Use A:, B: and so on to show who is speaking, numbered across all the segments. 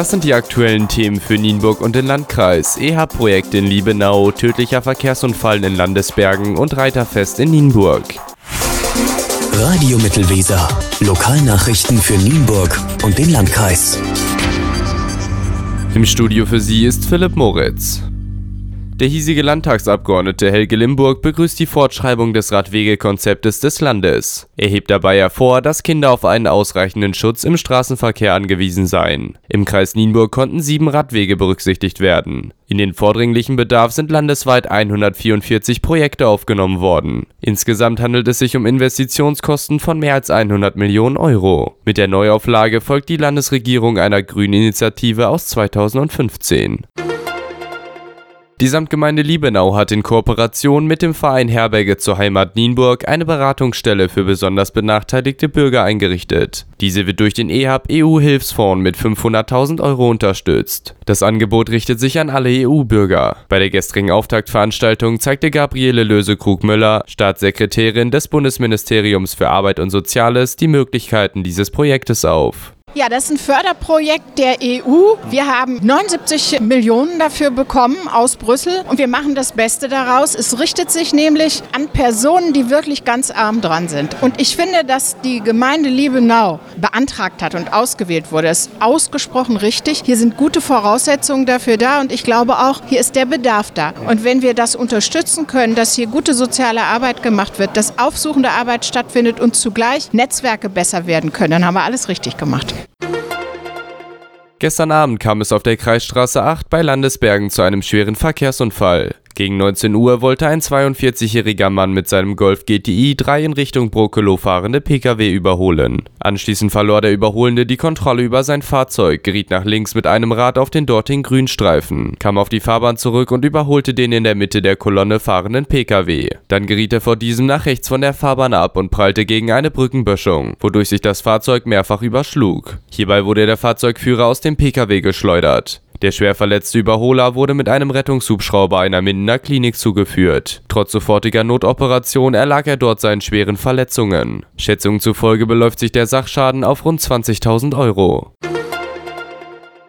A: Das sind die aktuellen Themen für Nienburg und den Landkreis. EHA-Projekt in Liebenau, tödlicher Verkehrsunfall in Landesbergen und Reiterfest in Nienburg.
B: Radio Mittelweser. Lokalnachrichten für Nienburg und den Landkreis.
A: Im Studio für Sie ist Philipp Moritz. Der hiesige Landtagsabgeordnete Helge Limburg begrüßt die Fortschreibung des Radwegekonzeptes des Landes. Er hebt dabei hervor, dass Kinder auf einen ausreichenden Schutz im Straßenverkehr angewiesen seien. Im Kreis Nienburg konnten sieben Radwege berücksichtigt werden. In den vordringlichen Bedarf sind landesweit 144 Projekte aufgenommen worden. Insgesamt handelt es sich um Investitionskosten von mehr als 100 Millionen Euro. Mit der Neuauflage folgt die Landesregierung einer grünen Initiative aus 2015. Die Samtgemeinde Liebenau hat in Kooperation mit dem Verein Herberge zur Heimat Nienburg eine Beratungsstelle für besonders benachteiligte Bürger eingerichtet. Diese wird durch den EHAB EU-Hilfsfonds mit 500.000 Euro unterstützt. Das Angebot richtet sich an alle EU-Bürger. Bei der gestrigen Auftaktveranstaltung zeigte Gabriele Lösekrug-Müller, Staatssekretärin des Bundesministeriums für Arbeit und Soziales, die Möglichkeiten dieses Projektes auf.
C: Ja, das ist ein Förderprojekt der EU. Wir haben 79 Millionen dafür bekommen aus Brüssel und wir machen das Beste daraus. Es richtet sich nämlich an Personen, die wirklich ganz arm dran sind. Und ich finde, dass die Gemeinde Liebenau beantragt hat und ausgewählt wurde, ist ausgesprochen richtig. Hier sind gute Voraussetzungen dafür da und ich glaube auch, hier ist der Bedarf da. Und wenn wir das unterstützen können, dass hier gute soziale Arbeit gemacht wird, dass aufsuchende Arbeit stattfindet und zugleich Netzwerke besser werden können, dann haben wir alles richtig gemacht.
A: Gestern Abend kam es auf der Kreisstraße 8 bei Landesbergen zu einem schweren Verkehrsunfall. Gegen 19 Uhr wollte ein 42-jähriger Mann mit seinem Golf GTI 3 in Richtung Brokelow fahrende Pkw überholen. Anschließend verlor der Überholende die Kontrolle über sein Fahrzeug, geriet nach links mit einem Rad auf den dortigen Grünstreifen, kam auf die Fahrbahn zurück und überholte den in der Mitte der Kolonne fahrenden Pkw. Dann geriet er vor diesem nach rechts von der Fahrbahn ab und prallte gegen eine Brückenböschung, wodurch sich das Fahrzeug mehrfach überschlug. Hierbei wurde der Fahrzeugführer aus dem Pkw geschleudert. Der schwer verletzte Überholer wurde mit einem Rettungshubschrauber einer Mindener Klinik zugeführt. Trotz sofortiger Notoperation erlag er dort seinen schweren Verletzungen. Schätzungen zufolge beläuft sich der Sachschaden auf rund 20.000 Euro.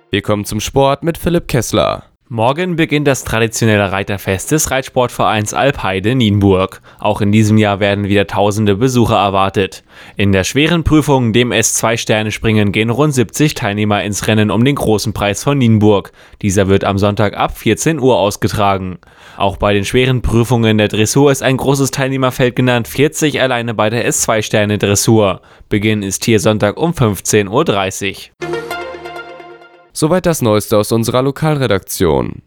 A: Wir kommen zum Sport mit Philipp Kessler.
D: Morgen beginnt das traditionelle Reiterfest des Reitsportvereins Alpheide Nienburg. Auch in diesem Jahr werden wieder tausende Besucher erwartet. In der schweren Prüfung, dem S2-Sterne-Springen, gehen rund 70 Teilnehmer ins Rennen um den großen Preis von Nienburg. Dieser wird am Sonntag ab 14 Uhr ausgetragen. Auch bei den schweren Prüfungen der Dressur ist ein großes Teilnehmerfeld genannt, 40 alleine bei der S2-Sterne-Dressur. Beginn ist hier Sonntag um 15.30 Uhr.
A: Soweit das Neueste aus unserer Lokalredaktion.